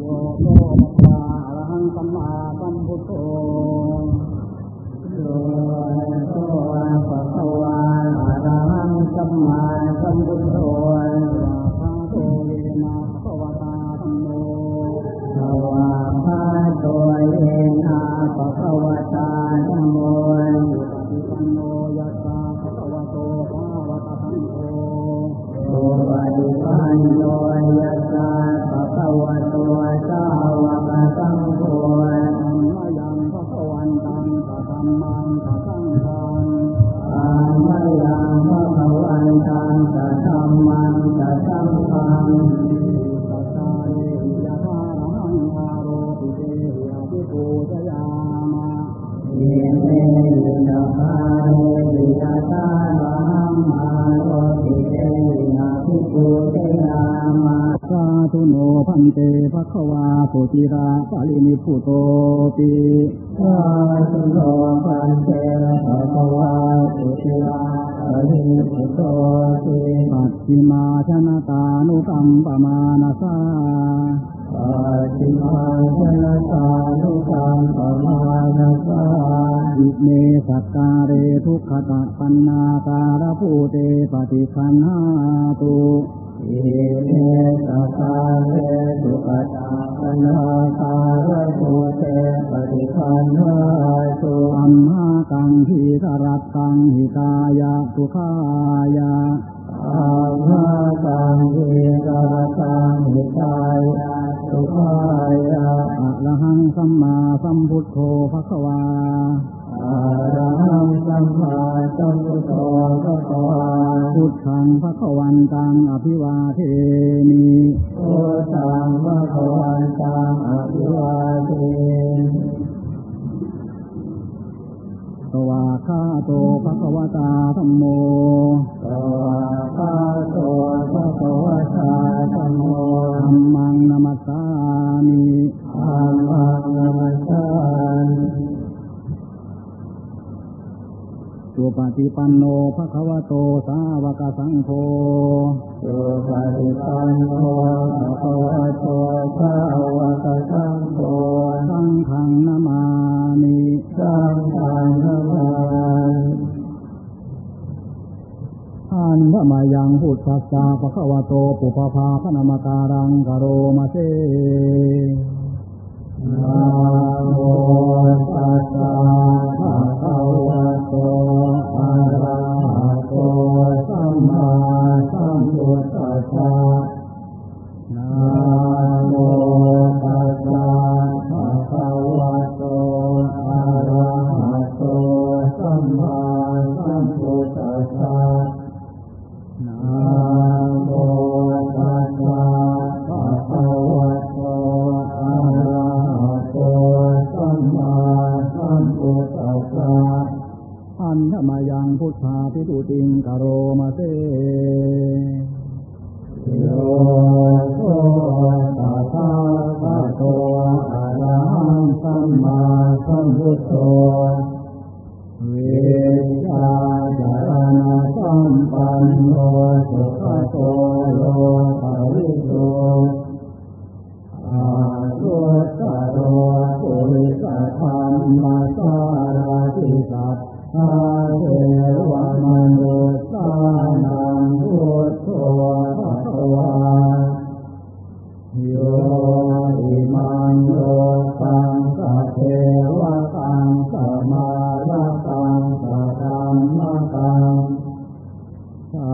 โยโตภะคะอะระหังสัมมาสัมพุทโธโยโตภะคะวะอะระหังสัมมาสัมพุทโธภาโตเวนะภะวะตาธัมโมสวาคาโตเยนะภะคะวะตาธัมโมปฏิปันโนยัสสะภะคะวะโตภาวะตะธัมโมสุปฏิปันโน ตาลังมาโรติเตหินะภิกขุเตนามาสาธุโนพันเตภะคะวาสุจิราปาลินิพุโตติสาธุโนปันเตภะคะวาสุติลาอริสุโตติปัจฉิมาชนะตานุกัมปมานาสา ติมาชนะตานุกัมปมานาสาอิเมสัตตาเรทุกขตะปันนาการภูเตปฏิคันหาตุอิเมตตาเวสุปตาปนาคารโตเตปฏิคันหาตุอัมหากังหิตรัตตังหิตายะสุขายะอาภาตังเวกรตังหิตายะ สุขายะอะระหังสัมมาสัมพุทโธภะคะวาอาระหังสัมมาสัมพุทโธพระควาพุทธังภะคะวันตังอภิวาเทมิโอตังพระควานตังอภิวาเทส วาคาโตภะคะวตาธัมโมสวาคาโตพระควตาธัมโมธัมมังนามัสสามิอามังนามัสสามิสุปฏิปันโนภะคะวะโตสาวกสังโฆสุปฏิปันโนภะคะวะโตสาวกสังโฆสังฆังนาันธรรมายังพุทธัสสะภะคะวะโตปุปภาคณมการังกโรมาเซนะโมตัสสะภะคะวะโตอะระหะโตสัมมาสัมพุทธัสสะนะโมตัสสะภะคะวะโตอะระหะโตสัมมาสัมพุทธัสสะ มายังพุทธาพิทุติงกโรมาเซโยโสตัสสะภะคะวะอะระหังสัมมาสัมพุทโธเวชาจารณะสัมปันโนสุขโตโลภะวิโสอายุตตโรปุริสธรรมสารติสัท อาเทวมนุษย์สานังพุทโธภะคะวาโยอิมังโลตังสะเทวะกังสะมาลังสะธัมมะตัง สะ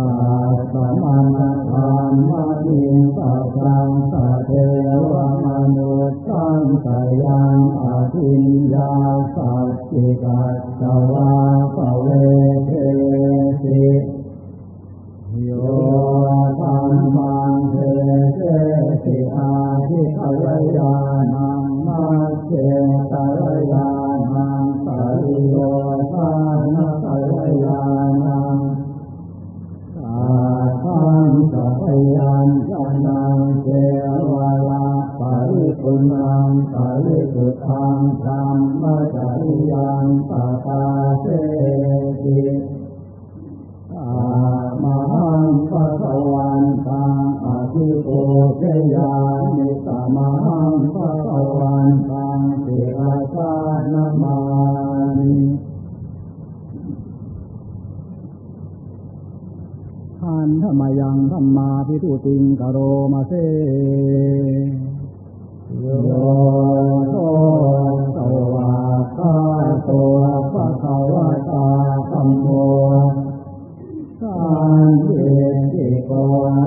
สะมานะธัมมะทิงสะกังสะเทวะมนุษย์สังสยังอาทินยาสัจจิกัสสะวะปเวเทสิโยธรรมังเทเสสิอาทิขยยานังมัจเจตยานังปริโยธานขยยานังสาธังสั พยัญชนะเจวาลาปริปุณังปริสุทธังธรรมจริยังปตาเสติอามังปะสวันตังอภิปุเจยานิสมังปะสวันตังสิราชานามานิ ทั นธรรมยังธรรมาพิทุติงกโรมาเซโยโสสวาคาโตภะคะวะตาธัมโมสันติติโก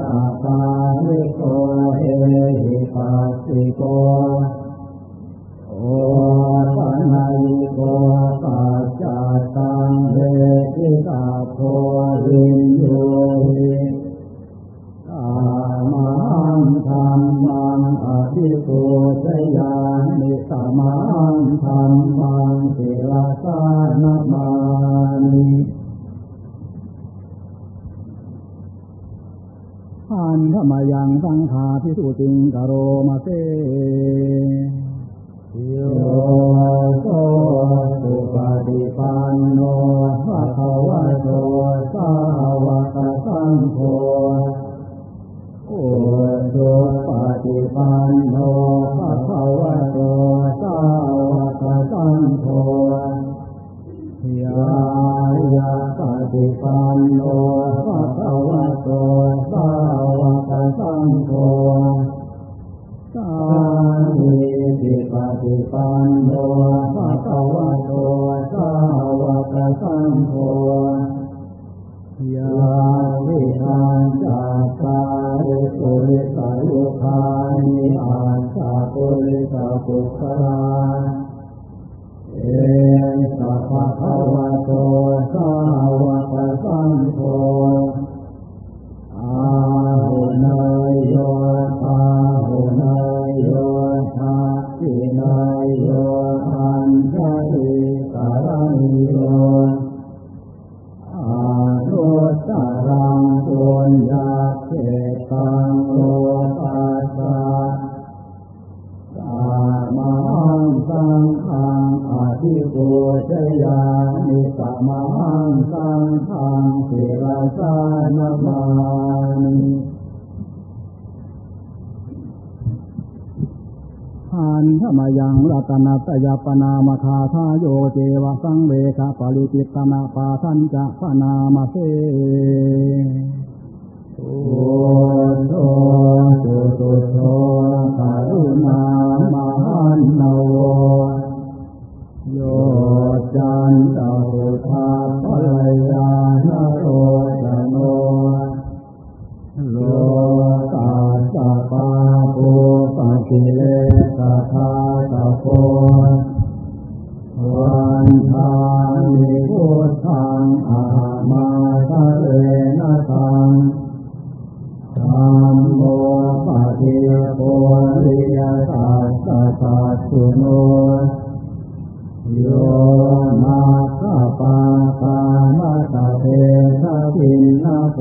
อาคาลิโกเอหิปัสสิโก โอปัญญิโกปัจจตังเวทิตาโพวินโยหิธรรมังธรรมังอภิปุชยานิสมังธรรมังศิลาสานามานิทันธรรมยังสังขาพิทุติงกโรมาเซ โยโสสุปฏิปันโนภะคะวะโตสาวกสังโฆโอสุปฏิปันโนภะคะวะโตสาวกสังโฆยายาปฏิปันโนภะคะวะโตสาวกสังโฆสามี ติปฏิปันโนภะคะวะโตสาวกสังโฆยาวิทานจัตตาริสุริสายุคานิอาสาปุริสาปุคลาเอสัพพะวะโตสาวกสังโฆอาหุเนยโยปาหุเนยโยทัก ขิเนยโยอัญชลิสารณิโยอาทุตรังปุญญาเขตังโลปัสสะสามังสังฆังอธิปุชยานิสามังสังฆังศิลาสานมานิ นธรรมยังรัตนัตยปนามาคาทาโยเจวะสังเวคปริจิตตนาปาทันจะปนามาเซโอโตสุสุโตกรุณามหันนโวโยจันตพุทธาภรยานโรจโน โลกาสปาปุปกิเลสธาตโพวันทานิพุทธังอามาทะเลนะทังธรรมโมปฏิโพลิยตัสสะตัสสุโนโยนาคปาตานาตาเทสะกินนาโพ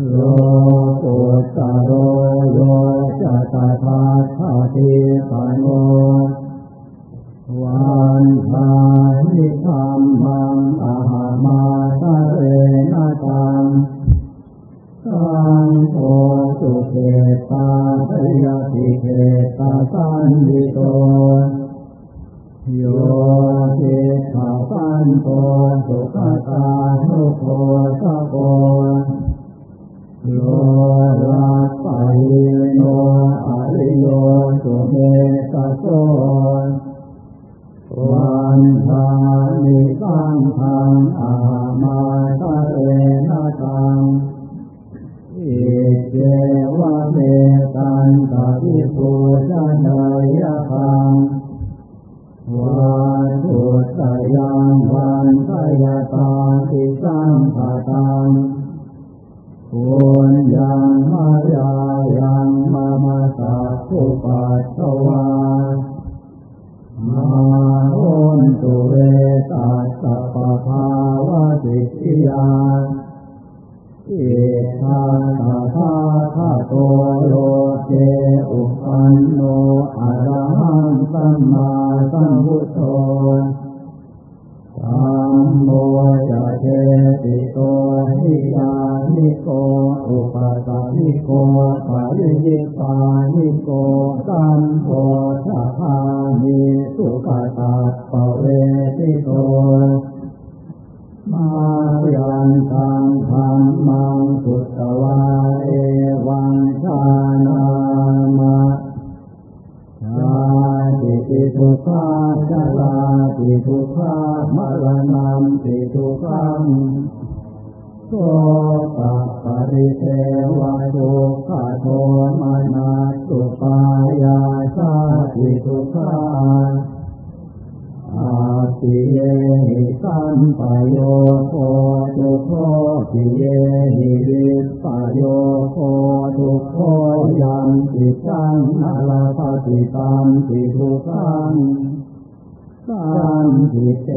โลกุตโรโยจัตตาทาติปโนวันทานิธรรมังอาหามาตะเรนะตังสังโฆสุเกตาทยติเกตาสันติโตโยติขาปันโตสุขตานุโคสะโก โลลัสสะหิโนอริโยสุเมตโสวันทานิสังขังอามาตะเรนะตังอิเจวะเมตันตะวิปุชนายะคังวันทุตยังวันทยตาติสังขตัง ปุญญังมายายังมามาสัพพุปัสสวามาโอนตุเวตัสสะปะภาวะสิทิยาอิทาตาทาทาโตโลเกอุปันโนอะระหังสัมมาสัมพุทโธ ธัมโมจะเทติโตนิยานิโกอุปสานิโกปาริยิปานิโกสัมโพธาภานิสุขตาปเวทิโตมายันตังธรรมังสุตวาเอวังชานามะชาติติทุกขาชาลาติทุกขามรณะติทุกขังโสตปริเทวะทุกขโทมานาสุปายาชาติทุกขา อาติเยหิสัมปโยโคทุกโคติเยหิวิปโยโคทุกโคยัมปิตังนาลาปฏิตัมปิทุกังสัมปิเต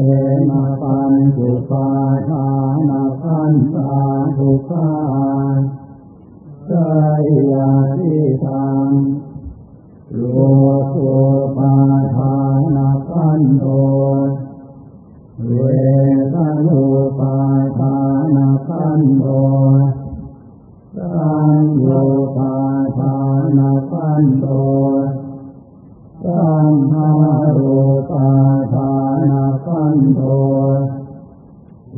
นะปัญจุปาทานาคันตาทุกขาสยาติตัง โลกุปาทานาคันโตเวทนุปาทานาคันโตสังโยปาทาสันโตสังฆารุปาทาสันโต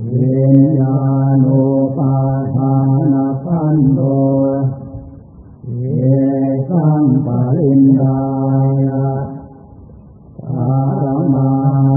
วิญญาณุปาทานาคันโต สังปรินดายะธารมา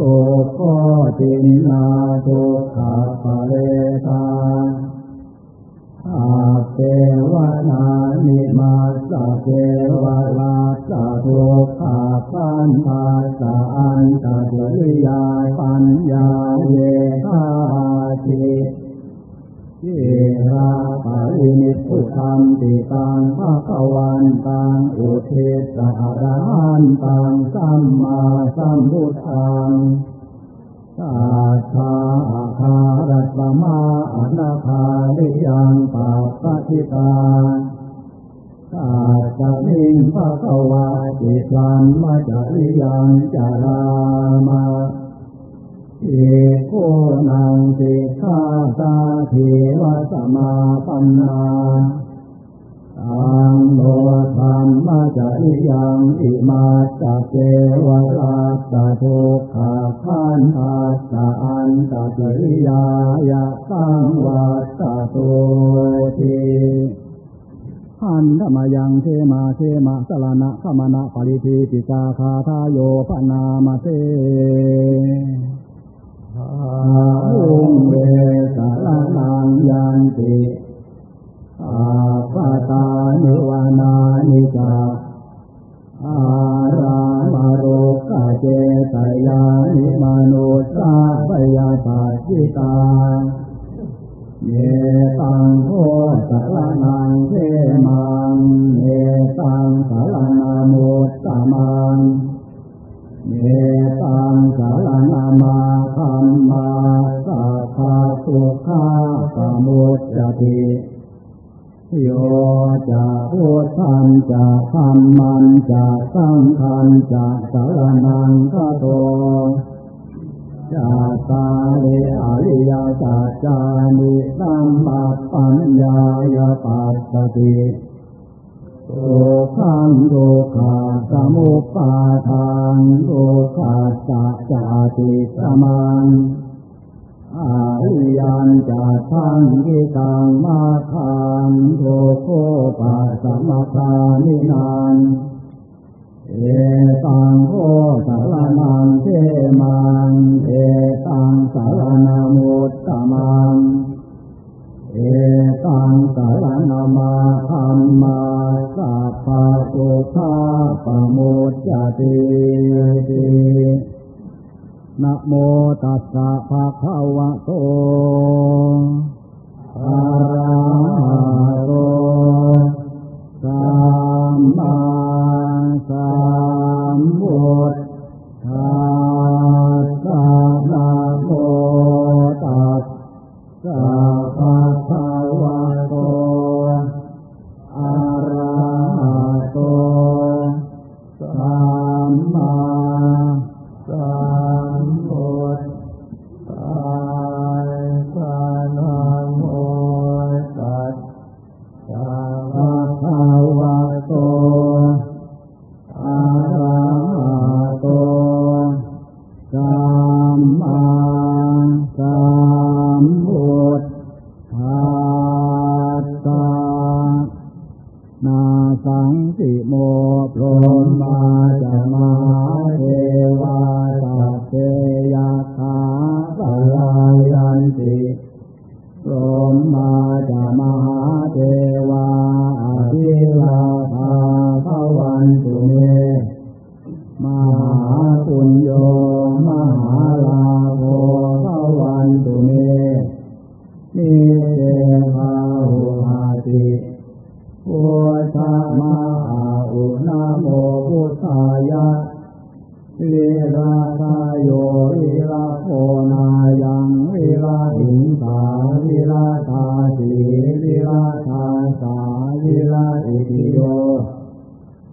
ทุกขตินนาทุกขปะเรตาอาเทวนานิมาสเทวราสะทุกขาปันตาสอันตะริยาปัญญาเยธาจิ เยราปารินิพพุตัมติตังภะควันตังอุเทสะอรหันตังสัมมาสัมพุทธังสาธาอาคารัตมาอนาคาริยังปัปปทิตาสาจามิงภะควาติสัมมาจาริยังจารามา อิโกนังสิกขาตาเทวะสมาปันนาอังโลธรรมจาริยังอิมาสะเกวะราสะทุกขาขันธัสสะอันตจริยายะสังวัตตะตุติอันธรรมยังเทมาเทมาสลานะขมานะปริทีปิกาคาทาโยปนามาเต อุงเวสารนังยันติอาปตานิวานานิจาอารามารุกะเจตยานิมนุสสาปยาปัจจิตาเยตังโคสารนังเทมังเยตังสารนามุตตมังเยตังสารนามา คัมมาสัพพะสุขาสมุจจติโยจะพุทธันจะธรรมันจะสังฆันจะสารนังกโตจัตาริอริยสัจจานิสัมปัญญายปัสสติ ทุกขังทุกาสมุปปาทานทุกาสัจจติสมังอาริยันจะทังกิตังมาคังทุกโคปัสสมคานินานเอตังโคสารนังเทมั งสารนามาคัมมาสัพพะสุขาปมุจจตินะโมตัสสะภะคะวะโตอะระหะโตสัมมาสัมพุทธัสสะนะโมตัสสะภะคะ พุทธมาอุนาโมพุทธายะวิราชโยวิราโคนายังวิราหิงสาวิราชาสีวิราชาสาวิราอิติโย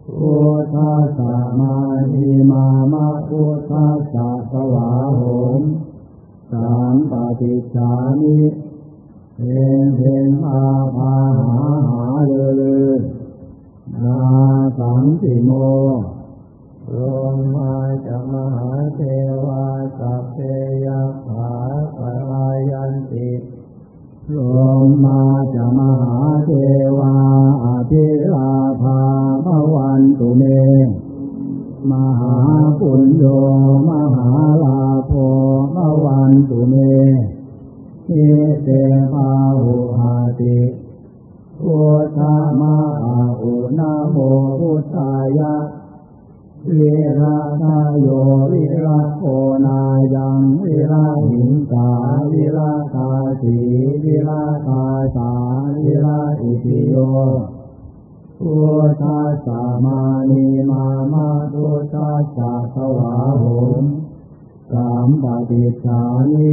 พุทธสสะมานีมามะพุทธสสะสวาหมสามปฏิจจานิ เพนเพนอาภาหาหาเลอเลอนาสังสิโมลงมาจะมหาเทวาสัพเพยะขาปลายันติลมมาจะมหาเทวาอภิลาภาภวันตุเม มหาปุญโยมหาลาโภภวันตุเม นิเตภาหุหาติพุทธมาอุนาโมพุทธายะวิราชโยวิราโคนายังวิราหิงสาวิราชาสีวิราชาสาวิราอิติโยพุทธัสสะมานีมามาพุทธัสสะสวาโหมสามปฏิจจานิ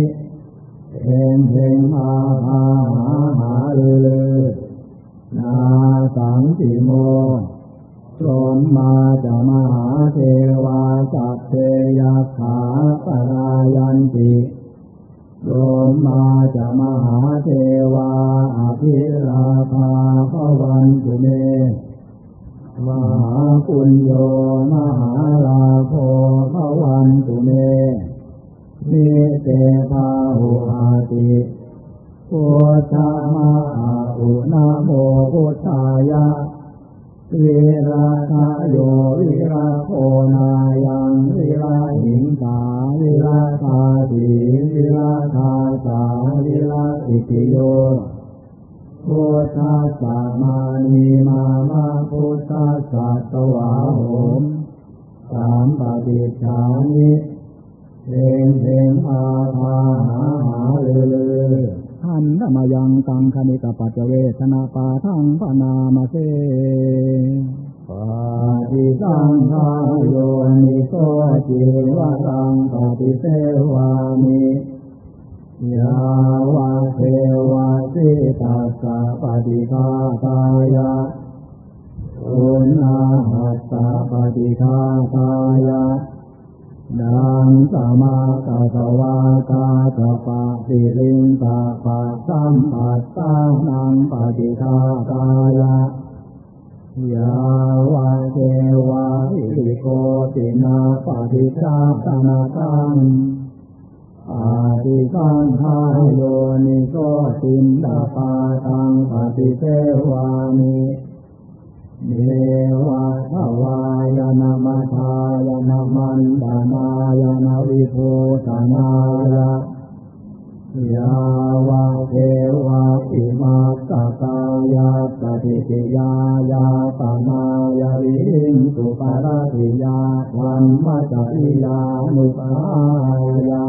เอ็นเพงอาหาหาหาเลอเลอนาสังสิโมพรมมาจะมหาเทวาสัพเพยาขาปรายันติพรมมาจะมหาเทวาอภิลาภาภวันตุเมมหาปุญโยมหาลาโภภวันตุเม นิเตภาหุอาติพุทธมาอุนาโมพุทธายะวิราชโยวิราโคนายังวิราหิงสาวิราชาสีวิราชาสาวิราอิติโยพุทธัสสะมานีมามาพุทธัสสะสวาโหมสามปฏิจจานิ เพงเพงอาภาหาหาเลอท่านธรรมยังตังคณิกปัจเวทนาปาทังปนามาเสปาติสังขารโยนิโสจิวะตังปฏิเสวามิยาวะเทวะสิตัสสะปฏิฆาตายะอุณาหัสสะปฏิฆาตายะ ดังสมาคาสวากาตปะสิลิงตาปะสัมปัสสานังปฏิฆาตายะยาวะเทวะอิริโกตินาปฏิชาตนาตังอาติสังขารโยนิโสตินดาปาตังปฏิเสวามิเดวะท วันดานายนาวิภูตนายะยาวะเทวะอิมาสกายาปฏิติยายาปนายาวิหิงสุปาราติยาวันมัจจิยานุปายา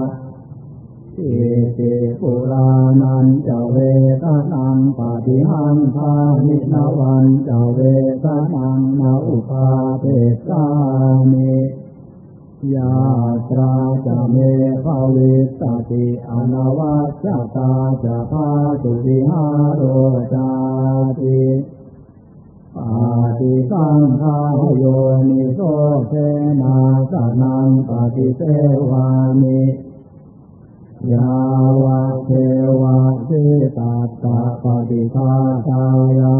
อิติปุรานันเจเวทนังปฏิหังคานินวันเจเวทนังนาอุปาเทสามิ ยาตราจะเมภาวิสติอนวัชจตาจะพาสุวิหารโรจาติปาติสังขาโยนิโสเทนาสนังปฏิเสวามิยาวะเทวะสิตัสสะปฏิฆาตายะ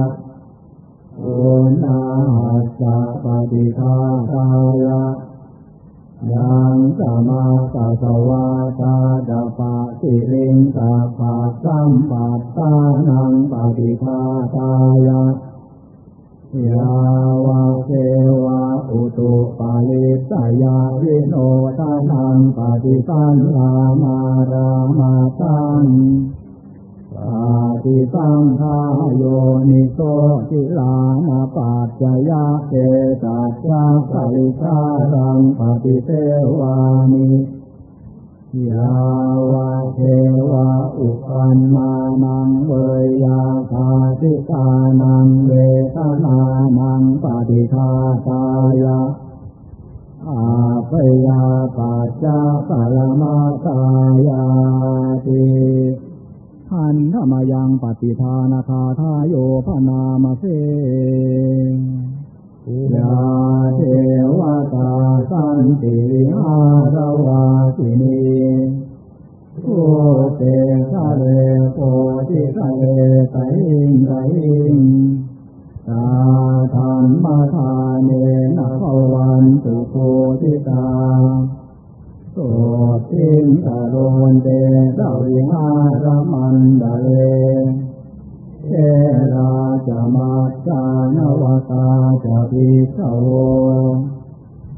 โอนาหัสสะปฏิฆาตายะ ยังสมาสัสวาตาดาปะสิลิงตาปะสัมปัตตานังปฏิฆาตายะยาวะเทวะอุตุปาลิสยาวิโนทานังปฏิสันลามารามาตัง ปฏิสังขายโยนิโสติลานาปัจจยะเตตัสสะปริชารังปฏิเสวามิยาวะเทวะอุปันมานังเวยาคาติกานังเวทนานังปฏิฆาตายะอาปยาปัจจาปรมาตายาติ นธรรมยังปฏิทานาคาทายโยพนามาเสยาเทวตาสันติวิหารวาสินีโอเตทะเลโพธิทะเลไตหิงไตหิงตาธรรมทานเนนะภวันตุโพธิตา โสตินตะโรนเตตะวิหารมันดาเลเทราจะมาจานวตาจะพิสโว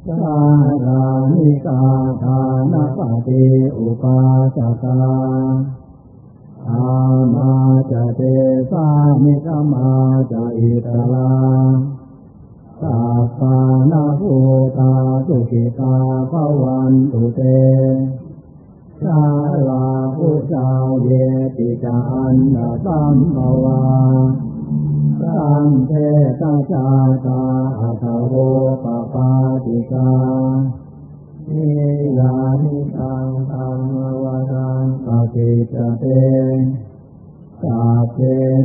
สารานิกาทานปฏิอุปาสกาอามาจะเตสานิกมาจะอิตลา สัพพานาภูตาสุขิตาภวันตุเตชาลาพุชาวเยติจันดาสัมภวาสังเทตาชาตาอัตโวปปาติกานิยานิตังธรรมวดังปฏิจเต สัพเพ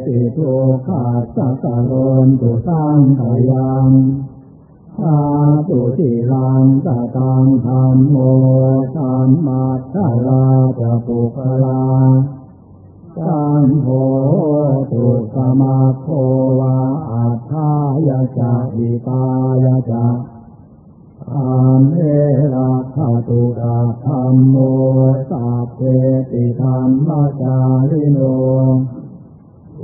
ติทุกขาสัสโรนตุสังขยังสาธุติลังตะตังธรรมโมสัมมาทาราจะปุคลาสังโฆตุสมาโควาอัฏฐายะจะวิตายะจะ อันเอราคาตุระธรรมโมสัพเพติธรรมจาริโน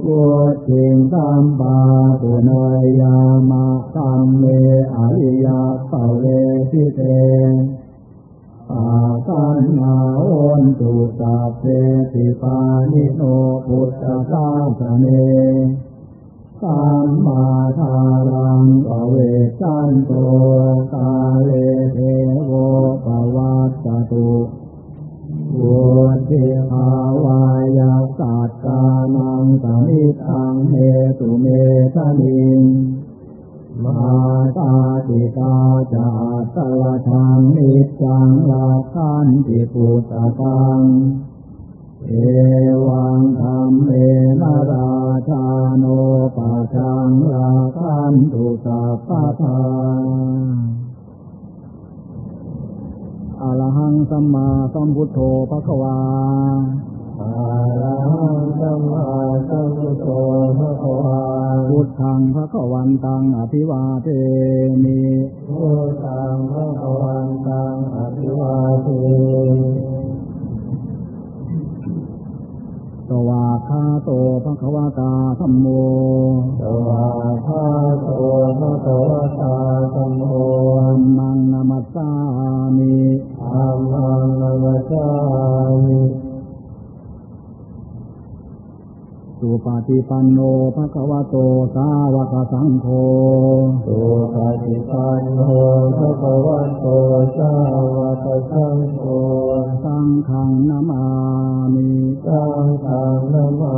วุติงสัมปาตุนยามาตัมเมอริยาเปเวทิเตปาสันนาโอนตุสัพเพติปานิโนพุทธสาสเน สัมมาทารังปเวสันโตกาเลเทโวปวัตตตุวุติภาวายาสัตตานังเมตุเมทะนิงมาตาติตาจาตวะธรรมนิจังราคันติปุตตะังเอวังธรรมเมนารา ชาโนปัจังราคันตุสัพพะทาอรหังสัมมาสัมพุทโธภะคะวาอะระหังสัมมาสัมพุทโธภะคะวาพุทธังภะคะวันตังอภิวาเทมิพุทธังภะคะวันตังอภิวาเทส วาคาโตภะคะวตาธัมโมสวา ฏิปันโนภะคะวะโตสาวกสังโฆสุปฏิปันโนภะคะวะโตสาวกสังโฆสังฆังนามามิสังฆังนามา